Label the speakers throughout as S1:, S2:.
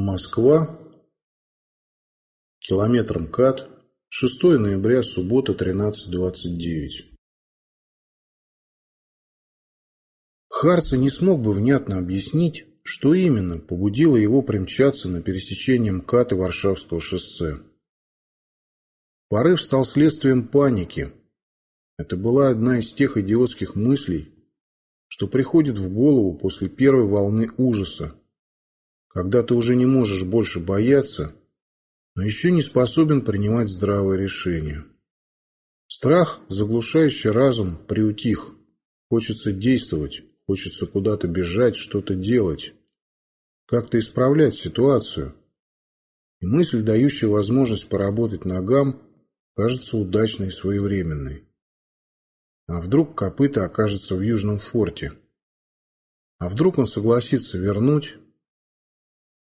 S1: Москва. Километр МКАД. 6 ноября, суббота, 13.29. Харца не смог бы внятно объяснить, что именно побудило его примчаться на пересечение МКАД и Варшавского шоссе. Порыв стал следствием паники. Это была одна из тех идиотских мыслей, что приходит в голову после первой волны ужаса, когда ты уже не можешь больше бояться, но еще не способен принимать здравые решения. Страх, заглушающий разум, приутих. Хочется действовать, хочется куда-то бежать, что-то делать, как-то исправлять ситуацию. И мысль, дающая возможность поработать ногам, кажется удачной и своевременной. А вдруг копыта окажется в Южном форте? А вдруг он согласится вернуть,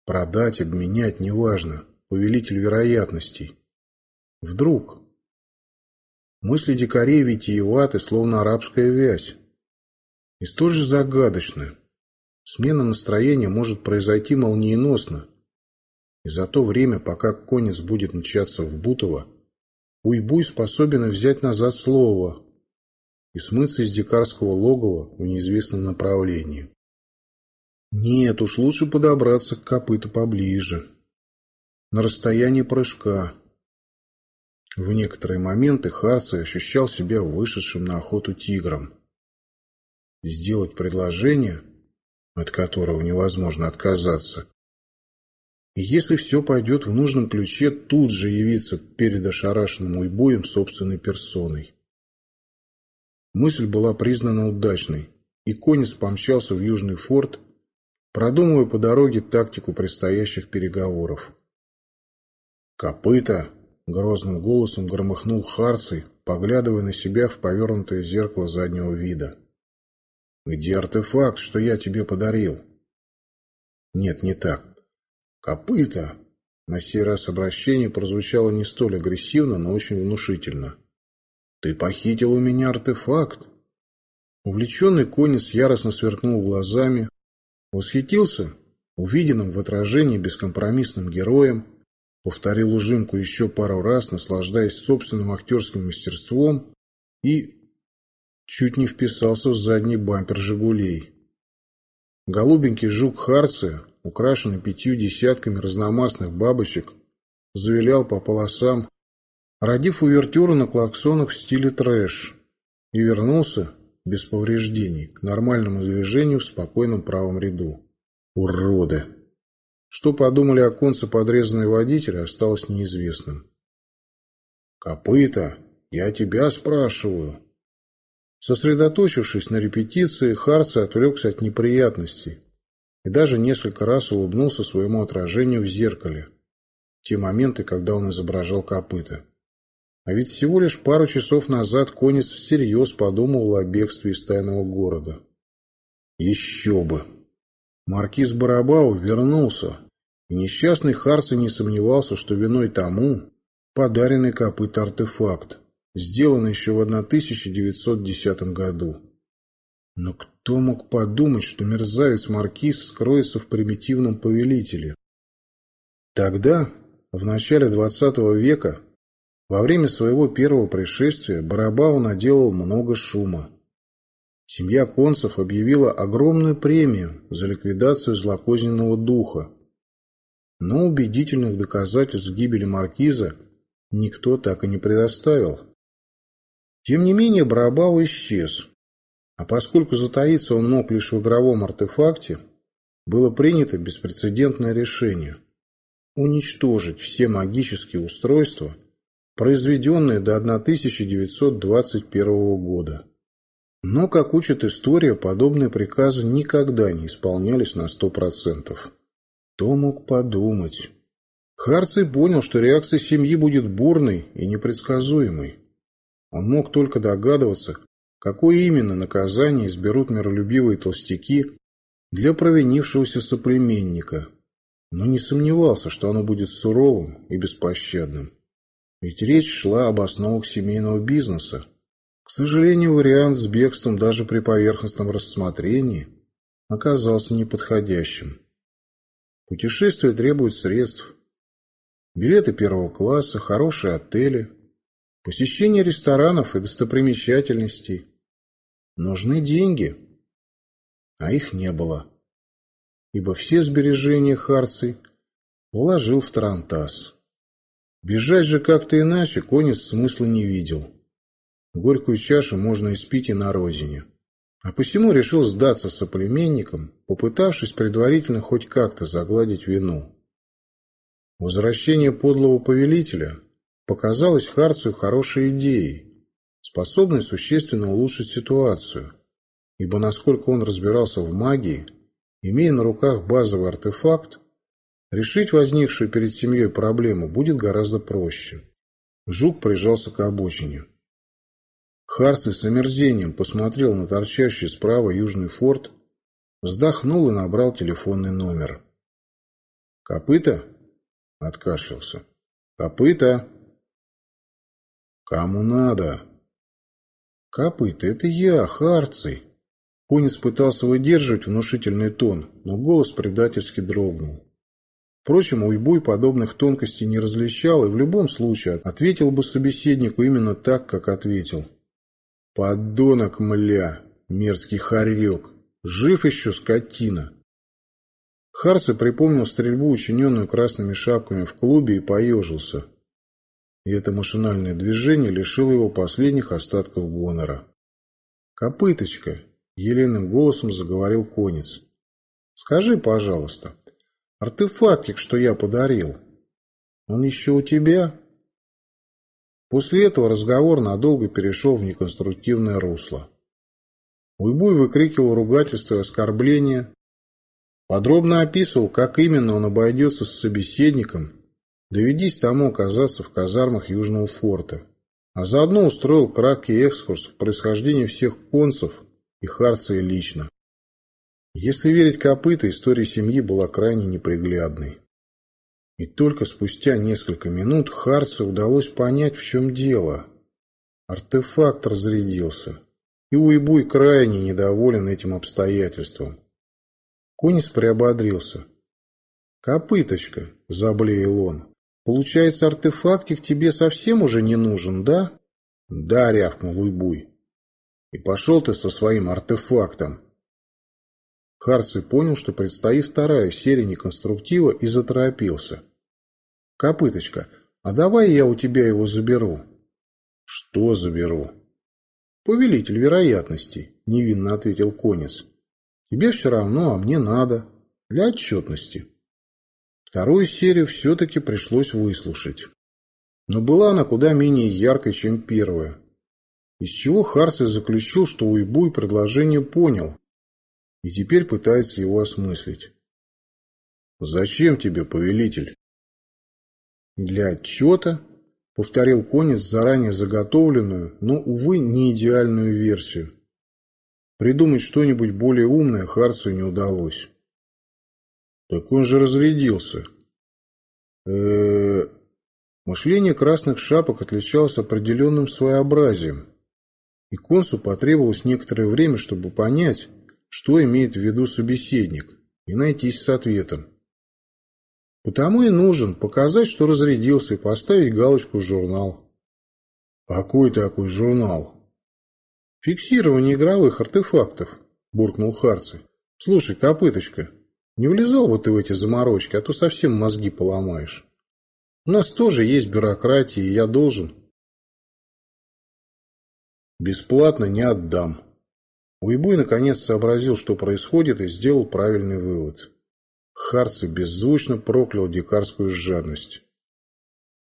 S1: Продать, обменять, неважно. Повелитель вероятностей. Вдруг. Мысли дикарей витиеваты, словно арабская вязь. И столь же загадочны. Смена настроения может произойти молниеносно. И за то время, пока конец будет мчаться в Бутово, Уйбуй способен взять назад слово и смыться из дикарского логова в неизвестном направлении. Нет, уж лучше подобраться к копыту поближе. На расстоянии прыжка. В некоторые моменты Харси ощущал себя вышедшим на охоту тигром. Сделать предложение, от которого невозможно отказаться. И если все пойдет в нужном ключе, тут же явиться перед ошарашенным уйбоем собственной персоной. Мысль была признана удачной, и конец помчался в Южный форт, продумывая по дороге тактику предстоящих переговоров. «Копыта!» — грозным голосом громыхнул Харций, поглядывая на себя в повернутое зеркало заднего вида. «Где артефакт, что я тебе подарил?» «Нет, не так. Копыта!» На сей раз обращение прозвучало не столь агрессивно, но очень внушительно. «Ты похитил у меня артефакт!» Увлеченный конец яростно сверкнул глазами, Восхитился увиденным в отражении бескомпромиссным героем, повторил ужимку еще пару раз, наслаждаясь собственным актерским мастерством и чуть не вписался в задний бампер «Жигулей». Голубенький жук Харция, украшенный пятью десятками разномастных бабочек, завилял по полосам, родив увертюру на клаксонах в стиле трэш, и вернулся без повреждений, к нормальному движению в спокойном правом ряду. Уроды! Что подумали о конце подрезанной водителя, осталось неизвестным. «Копыта, я тебя спрашиваю!» Сосредоточившись на репетиции, Харци отвлекся от неприятностей и даже несколько раз улыбнулся своему отражению в зеркале. Те моменты, когда он изображал копыта. А ведь всего лишь пару часов назад конец всерьез подумывал о бегстве из тайного города. Еще бы! Маркиз Барабау вернулся, и несчастный Харци не сомневался, что виной тому подаренный копыт артефакт, сделанный еще в 1910 году. Но кто мог подумать, что мерзавец Маркиз скроется в примитивном повелителе? Тогда, в начале XX века, во время своего первого пришествия Барабау наделал много шума. Семья Концев объявила огромную премию за ликвидацию злокозненного духа. Но убедительных доказательств гибели маркиза никто так и не предоставил. Тем не менее Барабау исчез. А поскольку затаиться он мог лишь в игровом артефакте, было принято беспрецедентное решение – уничтожить все магические устройства – произведенные до 1921 года. Но, как учит история, подобные приказы никогда не исполнялись на 100%. Кто мог подумать? Харций понял, что реакция семьи будет бурной и непредсказуемой. Он мог только догадываться, какое именно наказание изберут миролюбивые толстяки для провинившегося соплеменника, но не сомневался, что оно будет суровым и беспощадным. Ведь речь шла об основах семейного бизнеса. К сожалению, вариант с бегством даже при поверхностном рассмотрении оказался неподходящим. Путешествие требует средств. Билеты первого класса, хорошие отели, посещение ресторанов и достопримечательностей. Нужны деньги. А их не было. Ибо все сбережения Харций вложил в Тарантас. Бежать же как-то иначе конец смысла не видел. Горькую чашу можно испить и на родине. А посему решил сдаться соплеменникам, попытавшись предварительно хоть как-то загладить вину. Возвращение подлого повелителя показалось Харцию хорошей идеей, способной существенно улучшить ситуацию, ибо насколько он разбирался в магии, имея на руках базовый артефакт, решить возникшую перед семьей проблему будет гораздо проще. Жук прижался к обочине. Харций с омерзением посмотрел на торчащий справа южный форт, вздохнул и набрал телефонный номер. «Копыта?» — откашлялся. «Копыта!» «Кому надо?» «Копыта, это я, Харций!» Конец пытался выдерживать внушительный тон, но голос предательски дрогнул. Впрочем, Уйбуй подобных тонкостей не различал и в любом случае ответил бы собеседнику именно так, как ответил. Подонок, мля, мерзкий хорек. Жив еще скотина. Харси припомнил стрельбу, учиненную красными шапками в клубе, и поежился. И это машинальное движение лишило его последних остатков гонора. «Копыточка!» — еленым голосом заговорил конец. «Скажи, пожалуйста, артефактик, что я подарил, он еще у тебя?» После этого разговор надолго перешел в неконструктивное русло. Уйбуй выкрикивал ругательства и оскорбления, подробно описывал, как именно он обойдется с собеседником, доведись тому оказаться в казармах Южного форта, а заодно устроил краткий экскурс в происхождение всех концев и Харция лично. Если верить копыта, история семьи была крайне неприглядной. И только спустя несколько минут Харцу удалось понять, в чем дело. Артефакт разрядился, и Уйбуй крайне недоволен этим обстоятельством. Конис приободрился. «Копыточка», — заблеял он, — «получается, артефактик тебе совсем уже не нужен, да?» «Да», — рявкнул Уйбуй. «И пошел ты со своим артефактом». Харций понял, что предстоит вторая серия неконструктива и заторопился. «Копыточка, а давай я у тебя его заберу». «Что заберу?» «Повелитель вероятностей», — невинно ответил конец. «Тебе все равно, а мне надо. Для отчетности». Вторую серию все-таки пришлось выслушать. Но была она куда менее яркой, чем первая. Из чего Харси заключил, что Уйбуй предложение понял и теперь пытается его осмыслить. «Зачем тебе, повелитель?» Для отчета повторил конец заранее заготовленную, но, увы, не идеальную версию. Придумать что-нибудь более умное Харцу не удалось. Так он же разрядился. Э -э -э. Мышление красных шапок отличалось определенным своеобразием, и консу потребовалось некоторое время, чтобы понять, что имеет в виду собеседник, и найтись с ответом. Потому и нужен показать, что разрядился, и поставить галочку в журнал. Какой такой журнал? Фиксирование игровых артефактов, буркнул Харци. Слушай, копыточка, не влезал бы ты в эти заморочки, а то совсем мозги поломаешь. У нас тоже есть бюрократия, и я должен. Бесплатно не отдам. Уйбуй наконец сообразил, что происходит, и сделал правильный вывод. Харци беззвучно проклял дикарскую жадность.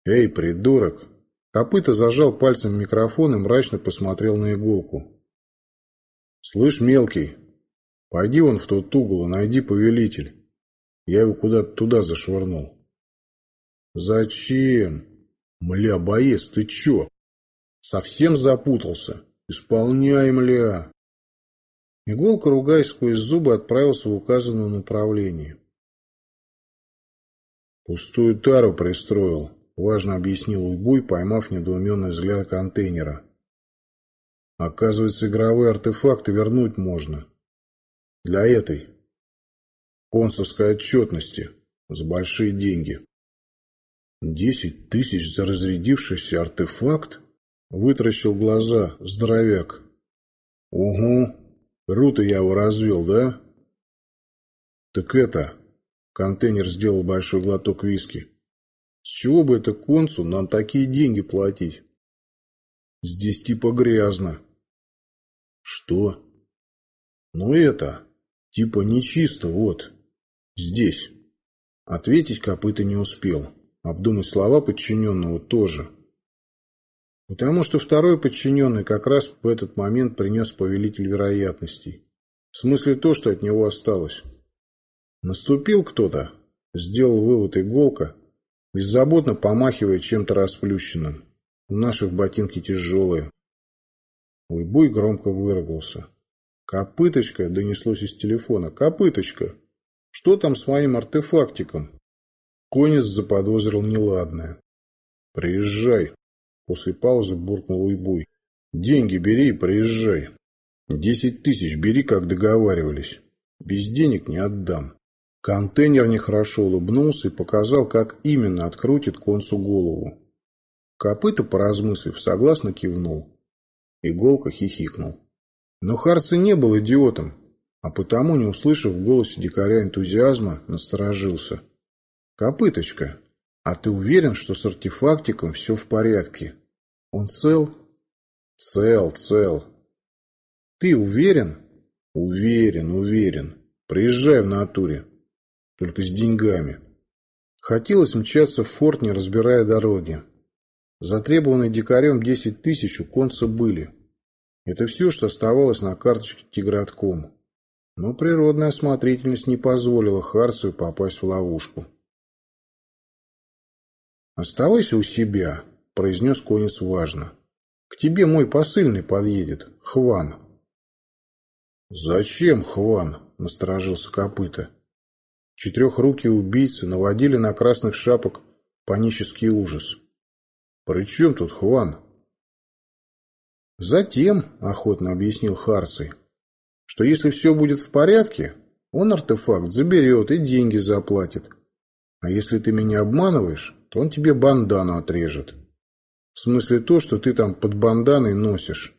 S1: «Эй, придурок!» Копыта зажал пальцем микрофон и мрачно посмотрел на иголку. «Слышь, мелкий, пойди вон в тот угол и найди повелитель. Я его куда-то туда зашвырнул». «Зачем? Мля, боец, ты чё? Совсем запутался? Исполняй, мля!» Иголка, ругаясь сквозь зубы, отправился в указанное направление. «Пустую тару пристроил», — важно объяснил Уйбуй, поймав недоуменный взгляд контейнера. «Оказывается, игровые артефакты вернуть можно. Для этой консульской отчетности, За большие деньги. Десять тысяч за разрядившийся артефакт? Вытаращил глаза здоровяк. Угу. Ру-то я его развел, да? Так это... Контейнер сделал большой глоток виски. С чего бы это концу нам такие деньги платить? Здесь типа грязно. Что? Ну это, типа нечисто, вот. Здесь. Ответить копыта не успел. Обдумать слова подчиненного тоже. Потому что второй подчиненный как раз в этот момент принес повелитель вероятностей. В смысле то, что от него осталось. Наступил кто-то, сделал вывод иголка, беззаботно помахивая чем-то расплющенным. Наши в ботинки тяжелые. Уйбуй громко выругался. «Копыточка!» — донеслось из телефона. «Копыточка! Что там с моим артефактиком?» Конец заподозрил неладное. «Приезжай!» — после паузы буркнул Уйбуй. «Деньги бери и приезжай. Десять тысяч бери, как договаривались. Без денег не отдам». Контейнер нехорошо улыбнулся и показал, как именно открутит концу голову. Копыта, поразмыслив, согласно кивнул. Иголка хихикнул. Но Харци не был идиотом, а потому, не услышав в голосе дикаря энтузиазма, насторожился. «Копыточка, а ты уверен, что с артефактиком все в порядке? Он цел?» «Цел, цел». «Ты уверен?» «Уверен, уверен. Приезжай в натуре. Только с деньгами». Хотелось мчаться в форт, не разбирая дороги. Затребованные дикарем десять тысяч у конца были. Это все, что оставалось на карточке Тигратком. Но природная осмотрительность не позволила Харсу попасть в ловушку. «Оставайся у себя», — произнес конец важно. «К тебе мой посыльный подъедет, Хван». «Зачем Хван?» — насторожился копыта. Четырехрукие убийцы наводили на красных шапок панический ужас. «При чем тут Хван?» «Затем», — охотно объяснил Харций, — «что если все будет в порядке, он артефакт заберет и деньги заплатит. А если ты меня обманываешь, то он тебе бандану отрежет. В смысле то, что ты там под банданой носишь.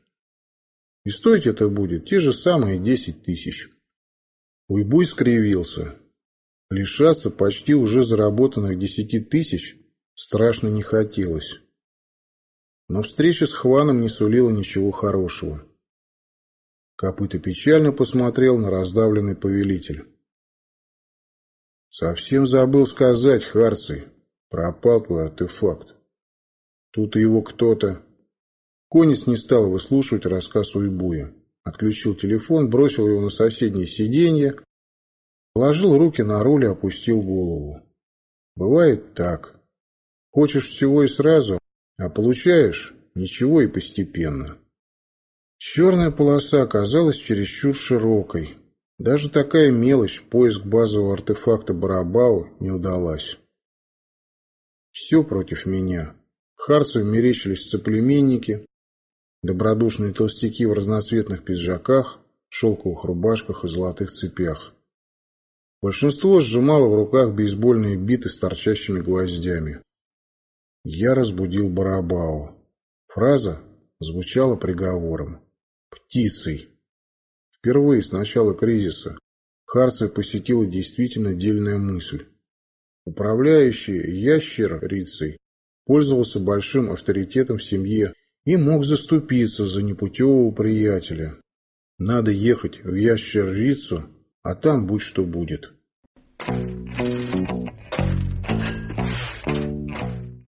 S1: И стоить это будет те же самые десять тысяч». Уйбуй скривился. Лишаться почти уже заработанных десяти тысяч страшно не хотелось. Но встреча с Хваном не сулила ничего хорошего. Копыта печально посмотрел на раздавленный повелитель. «Совсем забыл сказать, Харций. Пропал твой артефакт. Тут его кто-то...» Конец не стал выслушивать рассказ Уйбуя. Отключил телефон, бросил его на соседнее сиденье, положил руки на руль и опустил голову. «Бывает так. Хочешь всего и сразу, а получаешь ничего и постепенно. Черная полоса оказалась чересчур широкой. Даже такая мелочь, поиск базового артефакта Барабау, не удалась. Все против меня. Харцу мерещились соплеменники, добродушные толстяки в разноцветных пиджаках, шелковых рубашках и золотых цепях. Большинство сжимало в руках бейсбольные биты с торчащими гвоздями. Я разбудил Барабау. Фраза звучала приговором. «Птицей». Впервые с начала кризиса Харция посетила действительно дельная мысль. Управляющий ящерицей пользовался большим авторитетом в семье и мог заступиться за непутевого приятеля. Надо ехать в ящерицу, а там будь что будет. Thank you.